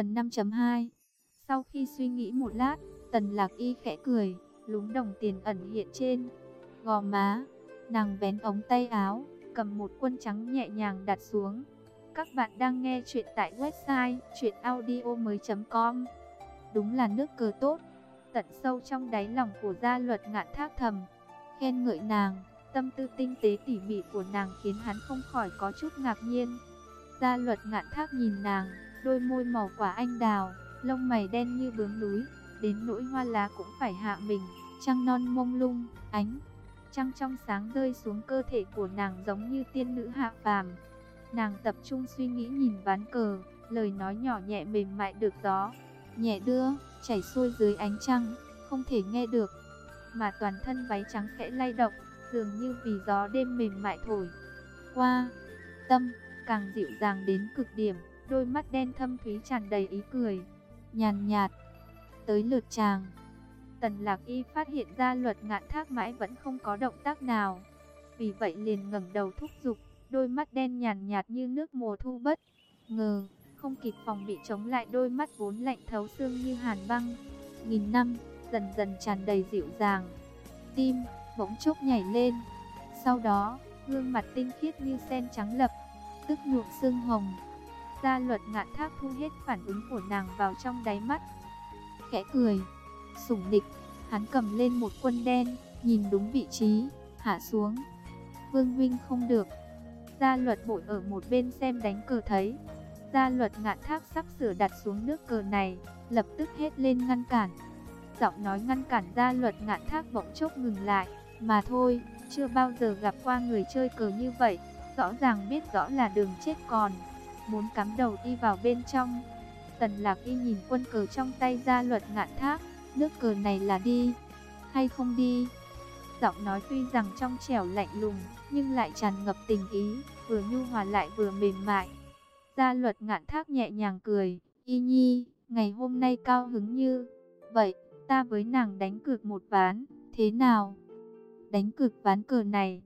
Phần 5.2 Sau khi suy nghĩ một lát, Tần Lạc Y khẽ cười, lúng đồng tiền ẩn hiện trên gò má. Nàng vén ống tay áo, cầm một quân trắng nhẹ nhàng đặt xuống. Các bạn đang nghe chuyện tại website chuyenaudio.com Đúng là nước cờ tốt. Tận sâu trong đáy lòng của gia luật ngạn thác thầm. Khen ngợi nàng, tâm tư tinh tế tỉ mỉ của nàng khiến hắn không khỏi có chút ngạc nhiên. Gia luật ngạn thác nhìn nàng, đôi môi màu quả anh đào, lông mày đen như bướm núi, đến nỗi hoa lá cũng phải hạ mình, trăng non mông lung, ánh trăng trong sáng rơi xuống cơ thể của nàng giống như tiên nữ hạ phàm. Nàng tập trung suy nghĩ nhìn ván cờ, lời nói nhỏ nhẹ mềm mại được gió, nhẹ đưa, chảy xuôi dưới ánh trăng, không thể nghe được, mà toàn thân váy trắng khẽ lay động, dường như vì gió đêm mềm mại thổi qua, tâm càng dịu dàng đến cực điểm, đôi mắt đen thâm thúy tràn đầy ý cười, nhàn nhạt. Tới lượt chàng, Tần Lạc Y phát hiện ra luật ngạn thác mãi vẫn không có động tác nào. Vì vậy liền ngẩng đầu thúc giục, đôi mắt đen nhàn nhạt như nước mùa thu bất. Ngờ, không kịp phòng bị chống lại đôi mắt vốn lạnh thấu xương như hàn băng. Nghìn năm, dần dần tràn đầy dịu dàng. Tim, bỗng chốc nhảy lên. Sau đó, gương mặt tinh khiết như sen trắng lập, tức nhuộm sương hồng. Gia luật ngạn thác thu hết phản ứng của nàng vào trong đáy mắt. Khẽ cười sủng địch. Hắn cầm lên một quân đen, nhìn đúng vị trí, hạ xuống. Vương huynh không được. Gia luật bội ở một bên xem đánh cờ thấy. Gia luật ngạn thác sắp sửa đặt xuống nước cờ này, lập tức hết lên ngăn cản. Giọng nói ngăn cản gia luật ngạn thác bỗng chốc ngừng lại, mà thôi, chưa bao giờ gặp qua người chơi cờ như vậy, rõ ràng biết rõ là đường chết còn, muốn cắm đầu đi vào bên trong. Tần lạc y nhìn quân cờ trong tay gia luật ngạn thác, nước cờ này là đi, hay không đi? Giọng nói tuy rằng trong trẻo lạnh lùng, nhưng lại tràn ngập tình ý, vừa nhu hòa lại vừa mềm mại. Gia luật ngạn thác nhẹ nhàng cười, y nhi, ngày hôm nay cao hứng như, vậy, ta với nàng đánh cược một ván, thế nào? Đánh cược ván cờ này.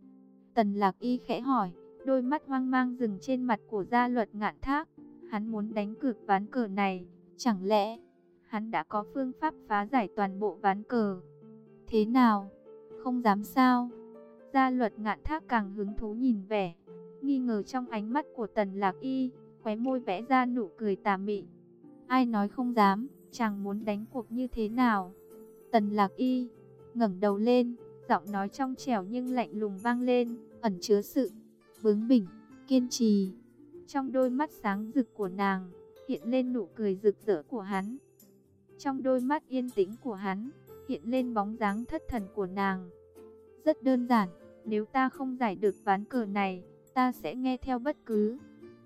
Tần lạc y khẽ hỏi, đôi mắt hoang mang dừng trên mặt của gia luật ngạn thác. Hắn muốn đánh cược ván cờ này, chẳng lẽ hắn đã có phương pháp phá giải toàn bộ ván cờ. Thế nào? Không dám sao? Gia luật ngạn thác càng hứng thú nhìn vẻ, nghi ngờ trong ánh mắt của tần lạc y, khóe môi vẽ ra nụ cười tà mị. Ai nói không dám, chàng muốn đánh cuộc như thế nào? Tần lạc y, ngẩng đầu lên, giọng nói trong trẻo nhưng lạnh lùng vang lên, ẩn chứa sự bướng bỉnh, kiên trì. Trong đôi mắt sáng rực của nàng, hiện lên nụ cười rực rỡ của hắn. Trong đôi mắt yên tĩnh của hắn, hiện lên bóng dáng thất thần của nàng. Rất đơn giản, nếu ta không giải được ván cờ này, ta sẽ nghe theo bất cứ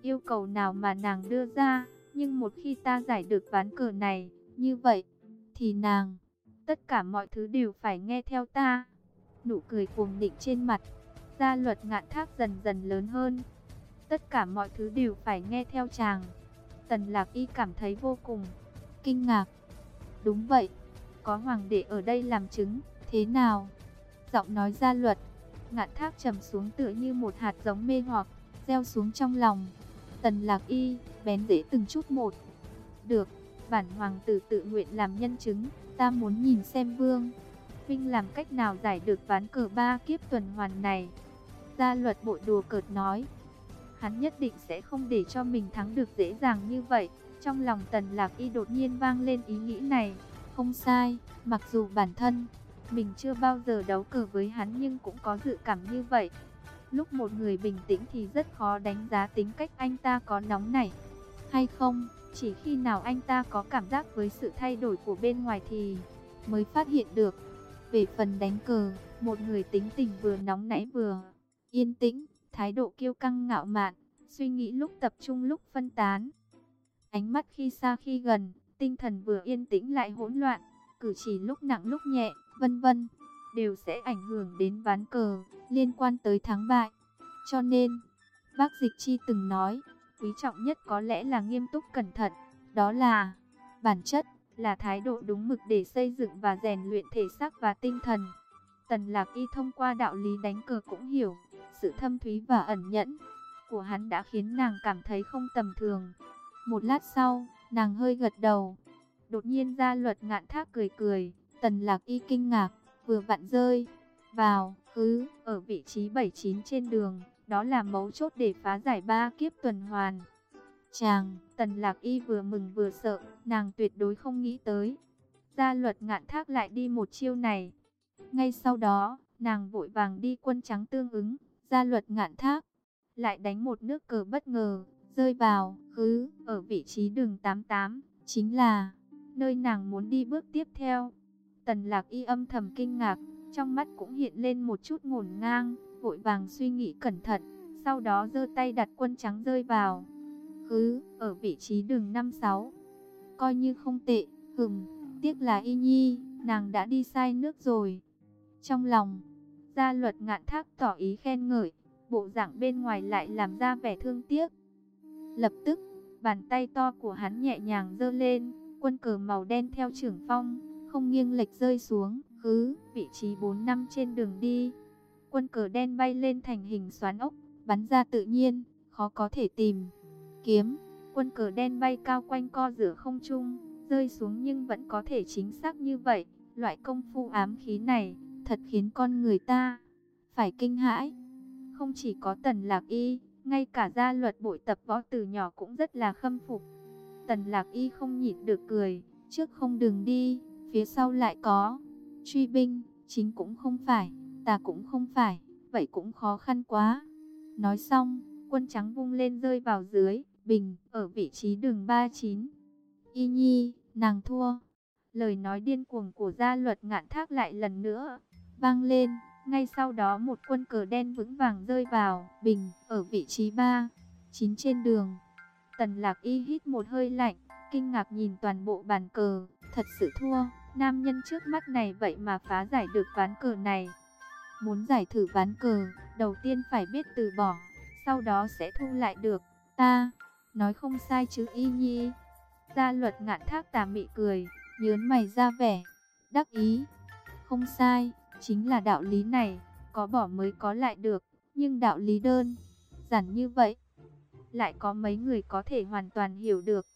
yêu cầu nào mà nàng đưa ra. Nhưng một khi ta giải được ván cờ này, như vậy, thì nàng, tất cả mọi thứ đều phải nghe theo ta. Nụ cười cuồng định trên mặt, gia luật ngạn thác dần dần lớn hơn. Tất cả mọi thứ đều phải nghe theo chàng. Tần lạc y cảm thấy vô cùng kinh ngạc. Đúng vậy, có hoàng đệ ở đây làm chứng, thế nào? Giọng nói ra luật, ngạn thác trầm xuống tựa như một hạt giống mê hoặc, gieo xuống trong lòng. Tần lạc y, bén rễ từng chút một. Được, bản hoàng tử tự nguyện làm nhân chứng, ta muốn nhìn xem vương. Vinh làm cách nào giải được ván cờ ba kiếp tuần hoàn này. Gia luật bộ đùa cợt nói. Hắn nhất định sẽ không để cho mình thắng được dễ dàng như vậy. Trong lòng Tần Lạc Y đột nhiên vang lên ý nghĩ này, không sai, mặc dù bản thân mình chưa bao giờ đấu cờ với hắn nhưng cũng có dự cảm như vậy. Lúc một người bình tĩnh thì rất khó đánh giá tính cách anh ta có nóng nảy hay không, chỉ khi nào anh ta có cảm giác với sự thay đổi của bên ngoài thì mới phát hiện được. Về phần đánh cờ, một người tính tình vừa nóng nảy vừa yên tĩnh, thái độ kiêu căng ngạo mạn, suy nghĩ lúc tập trung lúc phân tán. Ánh mắt khi xa khi gần, tinh thần vừa yên tĩnh lại hỗn loạn, cử chỉ lúc nặng lúc nhẹ, vân vân, đều sẽ ảnh hưởng đến ván cờ, liên quan tới thắng bại. Cho nên, bác Dịch Chi từng nói, quý trọng nhất có lẽ là nghiêm túc cẩn thận, đó là bản chất, là thái độ đúng mực để xây dựng và rèn luyện thể xác và tinh thần. Tần Lạc Y thông qua đạo lý đánh cờ cũng hiểu, sự thâm thúy và ẩn nhẫn của hắn đã khiến nàng cảm thấy không tầm thường. Một lát sau, Nàng hơi gật đầu. Đột nhiên ra luật ngạn thác cười cười, tần lạc y kinh ngạc, vừa vặn rơi. Vào, hứ, ở vị trí 79 trên đường, đó là mấu chốt để phá giải ba kiếp tuần hoàn. Chàng, tần lạc y vừa mừng vừa sợ, nàng tuyệt đối không nghĩ tới. Gia luật ngạn thác lại đi một chiêu này. Ngay sau đó, nàng vội vàng đi quân trắng tương ứng, gia luật ngạn thác. Lại đánh một nước cờ bất ngờ, rơi vào, khứ ở vị trí đường 88, chính là nơi nàng muốn đi bước tiếp theo. Tần lạc y âm thầm kinh ngạc, trong mắt cũng hiện lên một chút ngổn ngang, vội vàng suy nghĩ cẩn thận, sau đó giơ tay đặt quân trắng rơi vào. khứ ở vị trí đường 56, coi như không tệ, hừm, tiếc là y nhi, nàng đã đi sai nước rồi. Trong lòng, gia luật ngạn thác tỏ ý khen ngợi, bộ dạng bên ngoài lại làm ra vẻ thương tiếc. Lập tức, bàn tay to của hắn nhẹ nhàng giơ lên, quân cờ màu đen theo trưởng phong, không nghiêng lệch rơi xuống, cứ vị trí 4 năm trên đường đi. Quân cờ đen bay lên thành hình xoắn ốc, bắn ra tự nhiên, khó có thể tìm. Kiếm, quân cờ đen bay cao quanh co giữa không trung, rơi xuống nhưng vẫn có thể chính xác như vậy. Loại công phu ám khí này, thật khiến con người ta phải kinh hãi. Không chỉ có tần lạc y, ngay cả gia luật bội tập võ từ nhỏ cũng rất là khâm phục. Tần lạc y không nhịn được cười, trước không đường đi, phía sau lại có. Truy binh, chính cũng không phải, ta cũng không phải, vậy cũng khó khăn quá. Nói xong, quân trắng vung lên rơi vào dưới, bình, ở vị trí đường 39. Y nhi, nàng thua. Lời nói điên cuồng của gia luật ngạn thác lại lần nữa, vang lên. Ngay sau đó một quân cờ đen vững vàng rơi vào, bình, ở vị trí 3, 9 trên đường. Tần lạc y hít một hơi lạnh, kinh ngạc nhìn toàn bộ bàn cờ, thật sự thua. Nam nhân trước mắt này vậy mà phá giải được ván cờ này. Muốn giải thử ván cờ, đầu tiên phải biết từ bỏ, sau đó sẽ thu lại được. Ta, nói không sai chứ y nhi. Gia luật ngạn thác tà mị cười, nhớn mày ra vẻ, đắc ý. Không sai, chính là đạo lý này, có bỏ mới có lại được, nhưng đạo lý đơn, giản như vậy. Lại có mấy người có thể hoàn toàn hiểu được.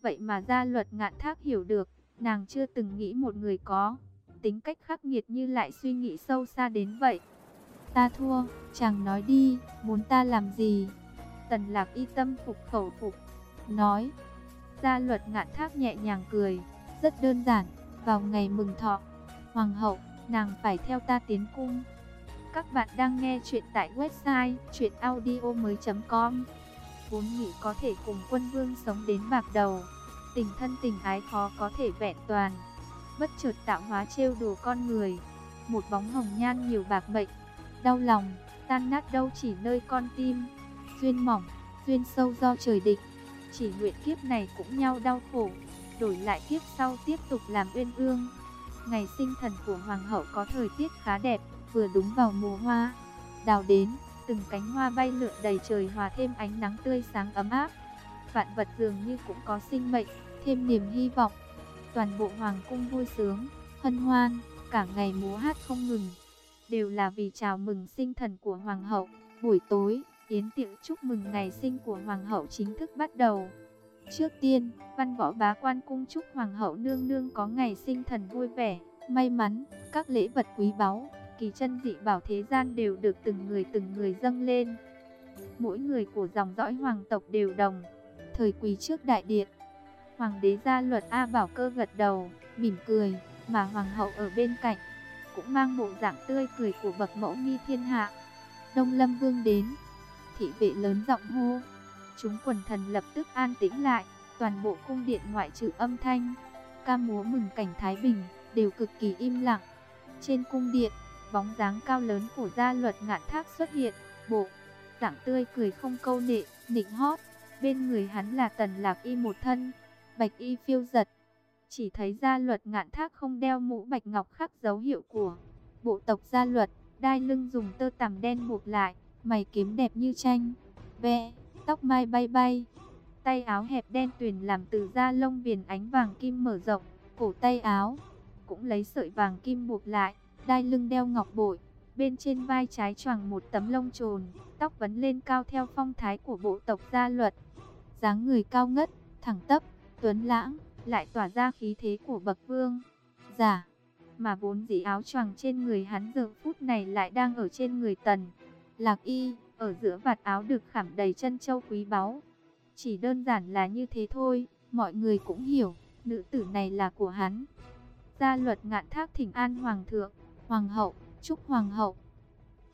Vậy mà gia luật ngạn thác hiểu được, nàng chưa từng nghĩ một người có tính cách khắc nghiệt như lại suy nghĩ sâu xa đến vậy. Ta thua, chàng nói đi, muốn ta làm gì? Tần lạc y tâm phục khẩu phục, nói. Gia luật ngạn thác nhẹ nhàng cười, rất đơn giản, vào ngày mừng thọ, hoàng hậu, nàng phải theo ta tiến cung. Các bạn đang nghe chuyện tại website chuyenaudio.com Vốn nghĩ có thể cùng quân vương sống đến bạc đầu, tình thân tình ái khó có thể vẹn toàn. Bất chợt tạo hóa trêu đùa con người, một bóng hồng nhan nhiều bạc mệnh, đau lòng, tan nát đâu chỉ nơi con tim. Duyên mỏng, duyên sâu do trời định, chỉ nguyện kiếp này cũng nhau đau khổ, đổi lại kiếp sau tiếp tục làm uyên ương. Ngày sinh thần của hoàng hậu có thời tiết khá đẹp, vừa đúng vào mùa hoa. Đào đến, từng cánh hoa bay lượn đầy trời hòa thêm ánh nắng tươi sáng ấm áp. Vạn vật dường như cũng có sinh mệnh, thêm niềm hy vọng. Toàn bộ hoàng cung vui sướng, hân hoan, cả ngày múa hát không ngừng. Đều là vì chào mừng sinh thần của hoàng hậu. Buổi tối, yến tiệc chúc mừng ngày sinh của hoàng hậu chính thức bắt đầu. Trước tiên, văn võ bá quan cung chúc hoàng hậu nương nương có ngày sinh thần vui vẻ, may mắn, các lễ vật quý báu, kỳ chân dị bảo thế gian đều được từng người từng người dâng lên. Mỗi người của dòng dõi hoàng tộc đều đồng, thời quý trước đại điện. Hoàng đế gia luật A Bảo Cơ gật đầu, mỉm cười, mà hoàng hậu ở bên cạnh, cũng mang bộ dạng tươi cười của bậc mẫu nghi thiên hạ. Đông Lâm Vương đến, thị vệ lớn giọng hô, chúng quần thần lập tức an tĩnh lại, toàn bộ cung điện ngoại trừ âm thanh, ca múa mừng cảnh Thái Bình, đều cực kỳ im lặng. Trên cung điện, bóng dáng cao lớn của gia luật ngạn thác xuất hiện, bộ, dạng tươi cười không câu nệ, nịnh hót, bên người hắn là tần lạc y một thân, bạch y phiêu giật. Chỉ thấy gia luật ngạn thác không đeo mũ bạch ngọc khắc dấu hiệu của bộ tộc gia luật, đai lưng dùng tơ tằm đen buộc lại, mày kiếm đẹp như tranh, ve tóc mai bay bay. Tay áo hẹp đen tuyền làm từ da lông viền ánh vàng kim mở rộng, cổ tay áo cũng lấy sợi vàng kim buộc lại, đai lưng đeo ngọc bội, bên trên vai trái choàng một tấm lông trồn, tóc vấn lên cao theo phong thái của bộ tộc gia luật. dáng người cao ngất, thẳng tắp, tuấn lãng, lại tỏa ra khí thế của bậc vương. Giả, mà vốn dĩ áo choàng trên người hắn giờ phút này lại đang ở trên người tần. Lạc y, ở giữa vạt áo được khảm đầy chân châu quý báu. Chỉ đơn giản là như thế thôi, mọi người cũng hiểu, nữ tử này là của hắn. Gia luật ngạn thác thỉnh an hoàng thượng, hoàng hậu, chúc hoàng hậu.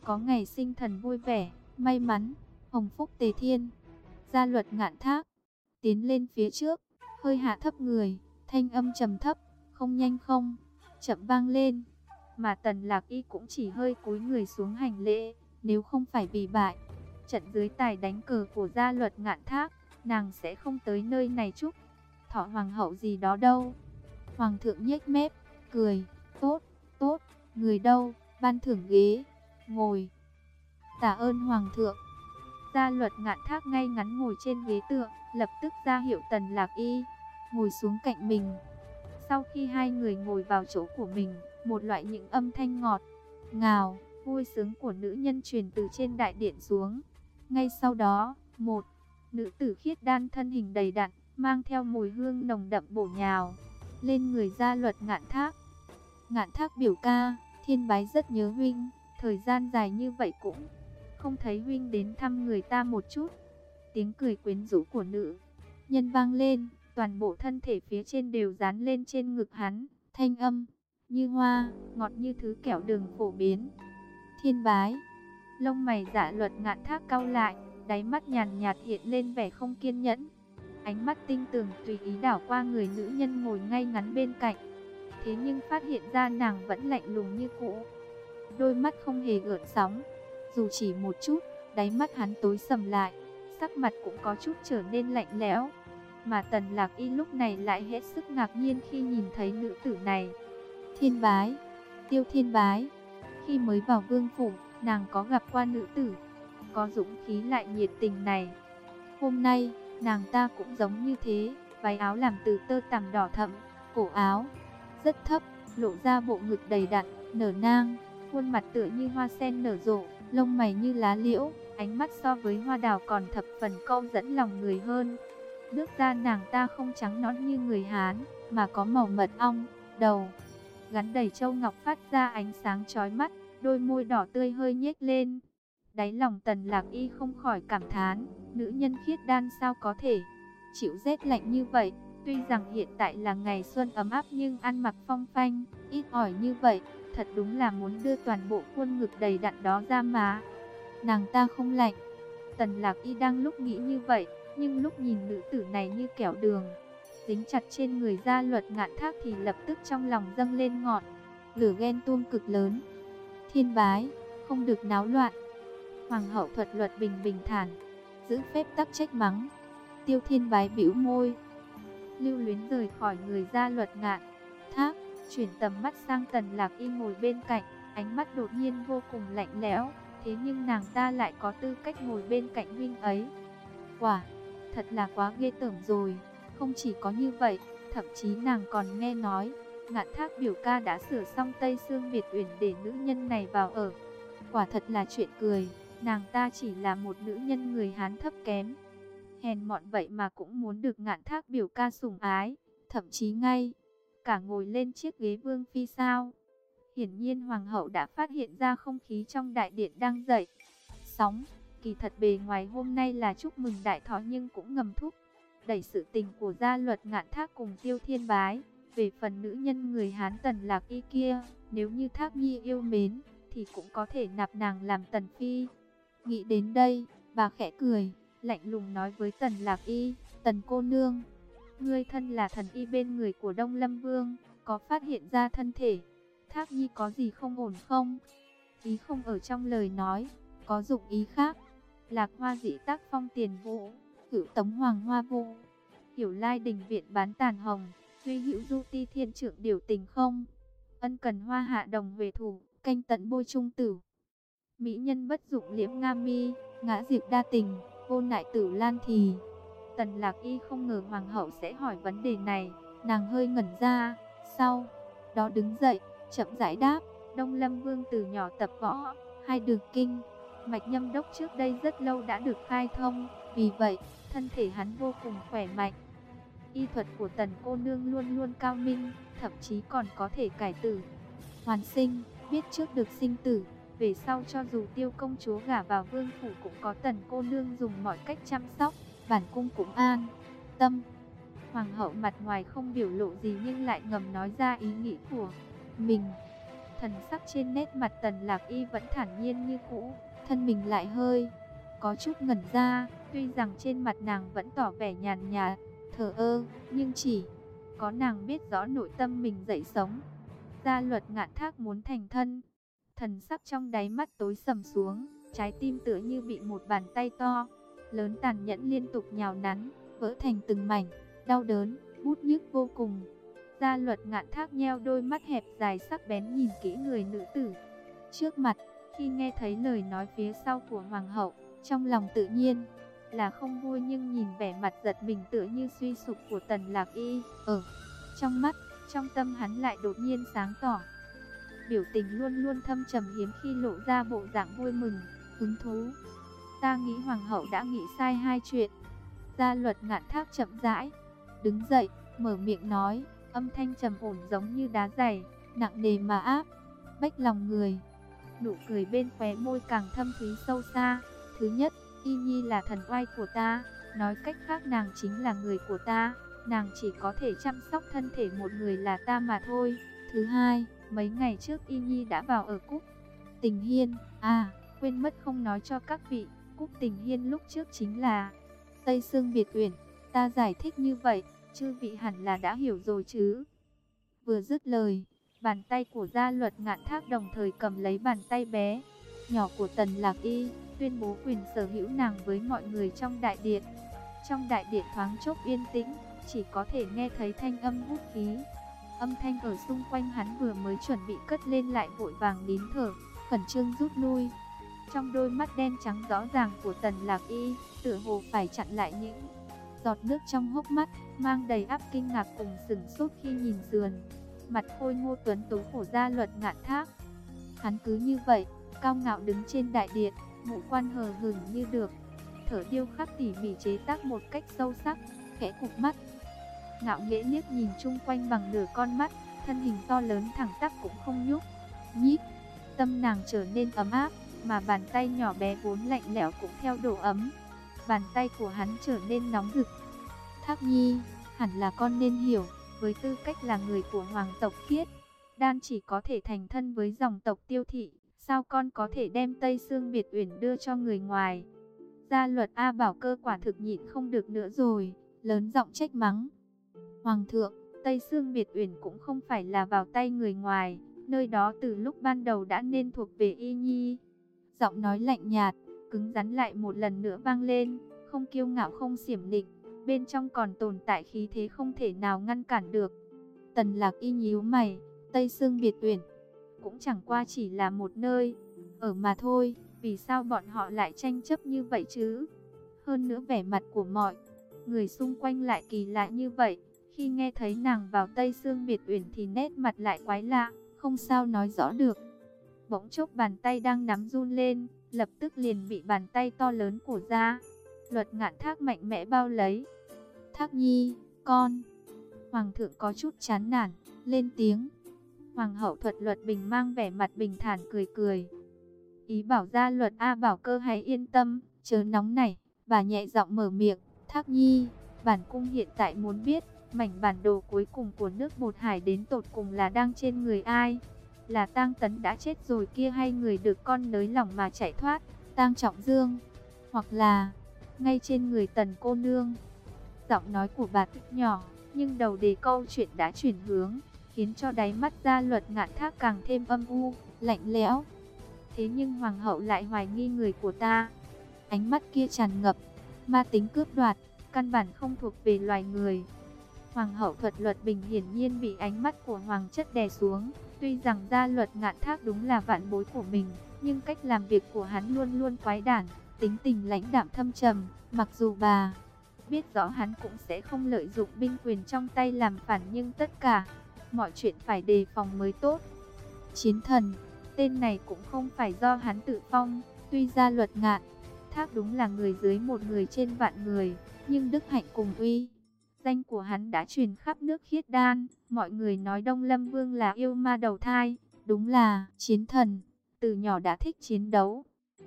Có ngày sinh thần vui vẻ, may mắn, hồng phúc tề thiên. Gia luật ngạn thác, tiến lên phía trước, hơi hạ thấp người, thanh âm trầm thấp, không nhanh không, chậm vang lên. Mà tần lạc y cũng chỉ hơi cúi người xuống hành lễ, nếu không phải vì bại. Trận dưới tài đánh cờ của gia luật ngạn thác, nàng sẽ không tới nơi này chúc. Thọ hoàng hậu gì đó đâu. Hoàng thượng nhếch mép, cười, tốt, tốt, người đâu, ban thưởng ghế, ngồi. Tạ ơn hoàng thượng. Gia luật ngạn thác ngay ngắn ngồi trên ghế tựa lập tức ra hiệu tần lạc y, ngồi xuống cạnh mình. Sau khi hai người ngồi vào chỗ của mình, một loại những âm thanh ngọt, ngào, vui sướng của nữ nhân truyền từ trên đại điện xuống. Ngay sau đó, một nữ tử khiết đan thân hình đầy đặn, mang theo mùi hương nồng đậm bổ nhào, lên người gia luật ngạn thác. Ngạn thác biểu ca, thiên bái rất nhớ huynh, thời gian dài như vậy cũng không thấy huynh đến thăm người ta một chút. Tiếng cười quyến rũ của nữ nhân vang lên, toàn bộ thân thể phía trên đều dán lên trên ngực hắn, thanh âm như hoa, ngọt như thứ kẹo đường phổ biến. Thiên bái, lông mày dạ luật ngạn thác cau lại, đáy mắt nhàn nhạt hiện lên vẻ không kiên nhẫn. Ánh mắt tinh tường tùy ý đảo qua người nữ nhân ngồi ngay ngắn bên cạnh. Thế nhưng phát hiện ra nàng vẫn lạnh lùng như cũ. Đôi mắt không hề gợn sóng. Dù chỉ một chút, đáy mắt hắn tối sầm lại. Sắc mặt cũng có chút trở nên lạnh lẽo. Mà tần lạc y lúc này lại hết sức ngạc nhiên khi nhìn thấy nữ tử này. Thiên bái, tiêu thiên bái. Khi mới vào vương phủ, nàng có gặp qua nữ tử. Có dũng khí lại nhiệt tình này. Hôm nay, nàng ta cũng giống như thế. Váy áo làm từ tơ tằm đỏ thẫm, cổ áo rất thấp, lộ ra bộ ngực đầy đặn, nở nang, khuôn mặt tựa như hoa sen nở rộ, lông mày như lá liễu, ánh mắt so với hoa đào còn thập phần câu dẫn lòng người hơn. Nước da nàng ta không trắng nõn như người Hán, mà có màu mật ong, đầu gắn đầy châu ngọc phát ra ánh sáng chói mắt, đôi môi đỏ tươi hơi nhếch lên. Đáy lòng Tần Lạc Y không khỏi cảm thán, nữ nhân khiết đan sao có thể chịu rét lạnh như vậy. Tuy rằng hiện tại là ngày xuân ấm áp nhưng ăn mặc phong phanh, ít ỏi như vậy, thật đúng là muốn đưa toàn bộ khuôn ngực đầy đặn đó ra mà Nàng ta không lạnh. Tần Lạc Y đang lúc nghĩ như vậy, nhưng lúc nhìn nữ tử này như kẹo đường, dính chặt trên người gia luật ngạn thác thì lập tức trong lòng dâng lên ngọt, lửa ghen tuông cực lớn. Thiên bái, không được náo loạn. Hoàng hậu thuật luật bình bình thản, giữ phép tắc trách mắng. Tiêu thiên bái bĩu môi, lưu luyến rời khỏi người gia luật ngạn. Thác, chuyển tầm mắt sang tần lạc y ngồi bên cạnh, ánh mắt đột nhiên vô cùng lạnh lẽo, thế nhưng nàng ta lại có tư cách ngồi bên cạnh huynh ấy. Quả, thật là quá ghê tởm rồi, không chỉ có như vậy, thậm chí nàng còn nghe nói, ngạn thác biểu ca đã sửa xong Tây Sương Việt Uyển để nữ nhân này vào ở. Quả thật là chuyện cười, nàng ta chỉ là một nữ nhân người Hán thấp kém hèn mọn vậy mà cũng muốn được ngạn thác biểu ca sủng ái, thậm chí ngay cả ngồi lên chiếc ghế vương phi sao. Hiển nhiên hoàng hậu đã phát hiện ra không khí trong đại điện đang dậy. Sóng, kỳ thật bề ngoài hôm nay là chúc mừng đại thọ nhưng cũng ngầm thúc. Đẩy sự tình của gia luật ngạn thác cùng tiêu thiên bái. Về phần nữ nhân người Hán tần lạc y kia, nếu như thác nhi yêu mến, thì cũng có thể nạp nàng làm tần phi. Nghĩ đến đây, bà khẽ cười lạnh lùng nói với Tần Lạc Y, Tần cô nương, ngươi thân là thần y bên người của Đông Lâm Vương, có phát hiện ra thân thể, Thác Nhi có gì không ổn không? Ý không ở trong lời nói, có dụng ý khác. Lạc Hoa dị tác phong tiền vũ, cửu tống hoàng hoa vu. hiểu lai đình viện bán tàn hồng, huy hữu du ti thiên trưởng điều tình không? Ân cần hoa hạ đồng về thủ, canh tận bôi trung tử. Mỹ nhân bất dụng liễm nga mi, ngã diệt đa tình vô nại tử lan thì. Tần lạc y không ngờ hoàng hậu sẽ hỏi vấn đề này, nàng hơi ngẩn ra, sau đó đứng dậy, chậm giải đáp, Đông Lâm Vương từ nhỏ tập võ, hai đường kinh, mạch nhâm đốc trước đây rất lâu đã được khai thông, vì vậy, thân thể hắn vô cùng khỏe mạnh. y thuật của tần cô nương luôn luôn cao minh, thậm chí còn có thể cải tử. Hoàn sinh, biết trước được sinh tử, về sau cho dù tiêu công chúa gả vào vương phủ cũng có tần cô nương dùng mọi cách chăm sóc, bản cung cũng an, tâm. Hoàng hậu mặt ngoài không biểu lộ gì nhưng lại ngầm nói ra ý nghĩ của mình. Thần sắc trên nét mặt tần lạc y vẫn thản nhiên như cũ, thân mình lại hơi, có chút ngẩn ra, tuy rằng trên mặt nàng vẫn tỏ vẻ nhàn nhạt, thờ ơ, nhưng chỉ có nàng biết rõ nội tâm mình dậy sống. Gia luật ngạn thác muốn thành thân, thần sắc trong đáy mắt tối sầm xuống, trái tim tựa như bị một bàn tay to, lớn tàn nhẫn liên tục nhào nắn, vỡ thành từng mảnh, đau đớn, bút nhức vô cùng. Gia luật ngạn thác nheo đôi mắt hẹp dài sắc bén nhìn kỹ người nữ tử. Trước mặt, khi nghe thấy lời nói phía sau của hoàng hậu, trong lòng tự nhiên là không vui nhưng nhìn vẻ mặt giật mình tựa như suy sụp của tần lạc y, ở trong mắt, trong tâm hắn lại đột nhiên sáng tỏ. Biểu tình luôn luôn thâm trầm hiếm khi lộ ra bộ dạng vui mừng, hứng thú. Ta nghĩ hoàng hậu đã nghĩ sai hai chuyện. Gia luật ngạn thác chậm rãi, đứng dậy, mở miệng nói, âm thanh trầm ổn giống như đá dày, nặng nề mà áp, bách lòng người. Nụ cười bên khóe môi càng thâm thúy sâu xa. Thứ nhất, Y Nhi là thần oai của ta, nói cách khác nàng chính là người của ta, nàng chỉ có thể chăm sóc thân thể một người là ta mà thôi. Thứ hai, mấy ngày trước Y Nhi đã vào ở Cúc Tình Hiên, à, quên mất không nói cho các vị, Cúc Tình Hiên lúc trước chính là Tây Sương Biệt Uyển, ta giải thích như vậy, chư vị hẳn là đã hiểu rồi chứ. Vừa dứt lời, bàn tay của gia luật ngạn thác đồng thời cầm lấy bàn tay bé, nhỏ của Tần Lạc Y, tuyên bố quyền sở hữu nàng với mọi người trong đại điện. Trong đại điện thoáng chốc yên tĩnh, chỉ có thể nghe thấy thanh âm hút khí. Âm thanh ở xung quanh hắn vừa mới chuẩn bị cất lên lại vội vàng nín thở, khẩn trương rút lui. Trong đôi mắt đen trắng rõ ràng của Tần Lạc Y, tựa hồ phải chặn lại những giọt nước trong hốc mắt, mang đầy áp kinh ngạc cùng sừng sốt khi nhìn sườn. Mặt khôi ngô tuấn tú của gia luật ngạn thác. Hắn cứ như vậy, cao ngạo đứng trên đại điện, ngũ quan hờ hừng như được. Thở điêu khắc tỉ mỉ chế tác một cách sâu sắc, khẽ cục mắt. Ngạo nghễ liếc nhìn chung quanh bằng nửa con mắt, thân hình to lớn thẳng tắp cũng không nhúc. Nhít, tâm nàng trở nên ấm áp, mà bàn tay nhỏ bé vốn lạnh lẽo cũng theo độ ấm. Bàn tay của hắn trở nên nóng rực. Thác Nhi, hẳn là con nên hiểu, với tư cách là người của hoàng tộc khiết, đan chỉ có thể thành thân với dòng tộc tiêu thị, Sao con có thể đem Tây Sương Biệt Uyển đưa cho người ngoài? Gia luật A Bảo Cơ quả thực nhịn không được nữa rồi, lớn giọng trách mắng. Hoàng thượng, Tây Sương Biệt Uyển cũng không phải là vào tay người ngoài, nơi đó từ lúc ban đầu đã nên thuộc về Y Nhi. Giọng nói lạnh nhạt, cứng rắn lại một lần nữa vang lên, không kiêu ngạo không xiểm nịnh, bên trong còn tồn tại khí thế không thể nào ngăn cản được. Tần Lạc Y nhíu mày, Tây Sương Biệt Uyển cũng chẳng qua chỉ là một nơi ở mà thôi, vì sao bọn họ lại tranh chấp như vậy chứ? Hơn nữa vẻ mặt của mọi người xung quanh lại kỳ lạ như vậy, khi nghe thấy nàng vào Tây Sương Biệt Uyển thì nét mặt lại quái lạ, không sao nói rõ được. Bỗng chốc bàn tay đang nắm run lên, lập tức liền bị bàn tay to lớn của ra. Luật ngạn thác mạnh mẽ bao lấy. Thác nhi, con. Hoàng thượng có chút chán nản, lên tiếng. Hoàng hậu thuật luật bình mang vẻ mặt bình thản cười cười. Ý bảo ra luật A bảo cơ hãy yên tâm, chớ nóng này, bà nhẹ giọng mở miệng, thác nhi, bản cung hiện tại muốn biết, mảnh bản đồ cuối cùng của nước bột hải đến tột cùng là đang trên người ai? Là tang tấn đã chết rồi kia hay người được con nới lòng mà chạy thoát, tang trọng dương, hoặc là ngay trên người tần cô nương. Giọng nói của bà thích nhỏ, nhưng đầu đề câu chuyện đã chuyển hướng khiến cho đáy mắt gia luật ngạn thác càng thêm âm u, lạnh lẽo. Thế nhưng hoàng hậu lại hoài nghi người của ta. Ánh mắt kia tràn ngập, ma tính cướp đoạt, căn bản không thuộc về loài người. Hoàng hậu thuật luật bình hiển nhiên bị ánh mắt của hoàng chất đè xuống. Tuy rằng gia luật ngạn thác đúng là vạn bối của mình, nhưng cách làm việc của hắn luôn luôn quái đản, tính tình lãnh đạm thâm trầm. Mặc dù bà biết rõ hắn cũng sẽ không lợi dụng binh quyền trong tay làm phản nhưng tất cả mọi chuyện phải đề phòng mới tốt. Chiến thần, tên này cũng không phải do hắn tự phong, tuy ra luật ngạn, thác đúng là người dưới một người trên vạn người, nhưng đức hạnh cùng uy. Danh của hắn đã truyền khắp nước khiết đan, mọi người nói Đông Lâm Vương là yêu ma đầu thai, đúng là chiến thần, từ nhỏ đã thích chiến đấu,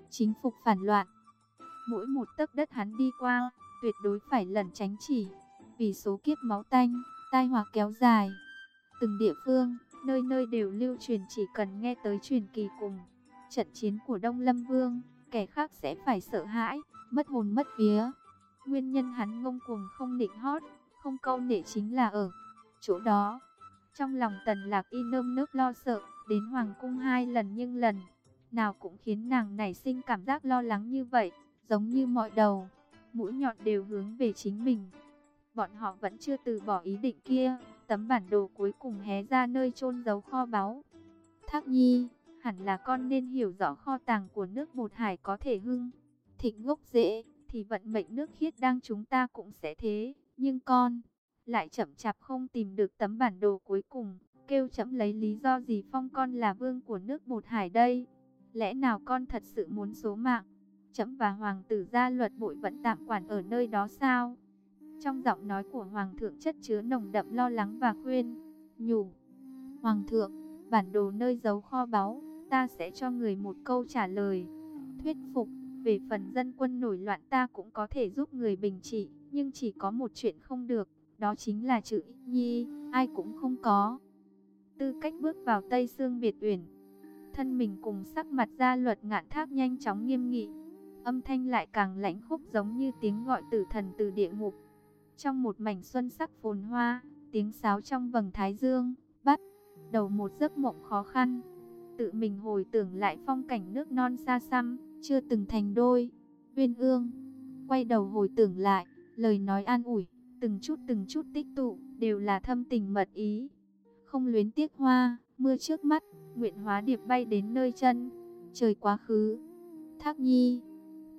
chính phục phản loạn. Mỗi một tấc đất hắn đi qua, tuyệt đối phải lẩn tránh chỉ, vì số kiếp máu tanh, tai họa kéo dài. Từng địa phương, nơi nơi đều lưu truyền chỉ cần nghe tới truyền kỳ cùng. Trận chiến của Đông Lâm Vương, kẻ khác sẽ phải sợ hãi, mất hồn mất vía. Nguyên nhân hắn ngông cuồng không nịnh hót, không câu nệ chính là ở chỗ đó. Trong lòng tần lạc y nơm nước lo sợ, đến hoàng cung hai lần nhưng lần, nào cũng khiến nàng nảy sinh cảm giác lo lắng như vậy, giống như mọi đầu, mũi nhọn đều hướng về chính mình. Bọn họ vẫn chưa từ bỏ ý định kia, tấm bản đồ cuối cùng hé ra nơi chôn giấu kho báu. Thác Nhi, hẳn là con nên hiểu rõ kho tàng của nước bột hải có thể hưng, thịnh gốc dễ thì vận mệnh nước khiết đang chúng ta cũng sẽ thế. Nhưng con lại chậm chạp không tìm được tấm bản đồ cuối cùng, kêu chậm lấy lý do gì phong con là vương của nước bột hải đây? Lẽ nào con thật sự muốn số mạng? Chấm và hoàng tử gia luật bội vẫn tạm quản ở nơi đó sao? Trong giọng nói của hoàng thượng chất chứa nồng đậm lo lắng và khuyên, nhủ. Hoàng thượng, bản đồ nơi giấu kho báu, ta sẽ cho người một câu trả lời. Thuyết phục, về phần dân quân nổi loạn ta cũng có thể giúp người bình trị, nhưng chỉ có một chuyện không được, đó chính là chữ nhi, ai cũng không có. Tư cách bước vào Tây Sương Biệt Uyển, thân mình cùng sắc mặt ra luật ngạn thác nhanh chóng nghiêm nghị. Âm thanh lại càng lãnh khúc giống như tiếng gọi tử thần từ địa ngục. Trong một mảnh xuân sắc phồn hoa, tiếng sáo trong vầng thái dương, bắt đầu một giấc mộng khó khăn. Tự mình hồi tưởng lại phong cảnh nước non xa xăm, chưa từng thành đôi. Uyên ương, quay đầu hồi tưởng lại, lời nói an ủi, từng chút từng chút tích tụ, đều là thâm tình mật ý. Không luyến tiếc hoa, mưa trước mắt, nguyện hóa điệp bay đến nơi chân, trời quá khứ. Thác nhi,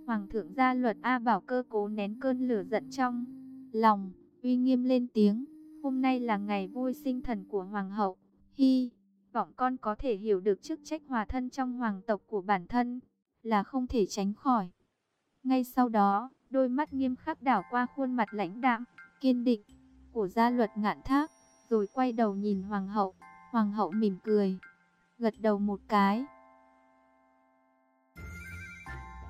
Hoàng thượng gia luật A bảo cơ cố nén cơn lửa giận trong lòng, uy nghiêm lên tiếng, hôm nay là ngày vui sinh thần của Hoàng hậu, hy vọng con có thể hiểu được chức trách hòa thân trong hoàng tộc của bản thân, là không thể tránh khỏi. Ngay sau đó, đôi mắt nghiêm khắc đảo qua khuôn mặt lãnh đạm, kiên định của gia luật ngạn thác, rồi quay đầu nhìn hoàng hậu. Hoàng hậu mỉm cười, gật đầu một cái,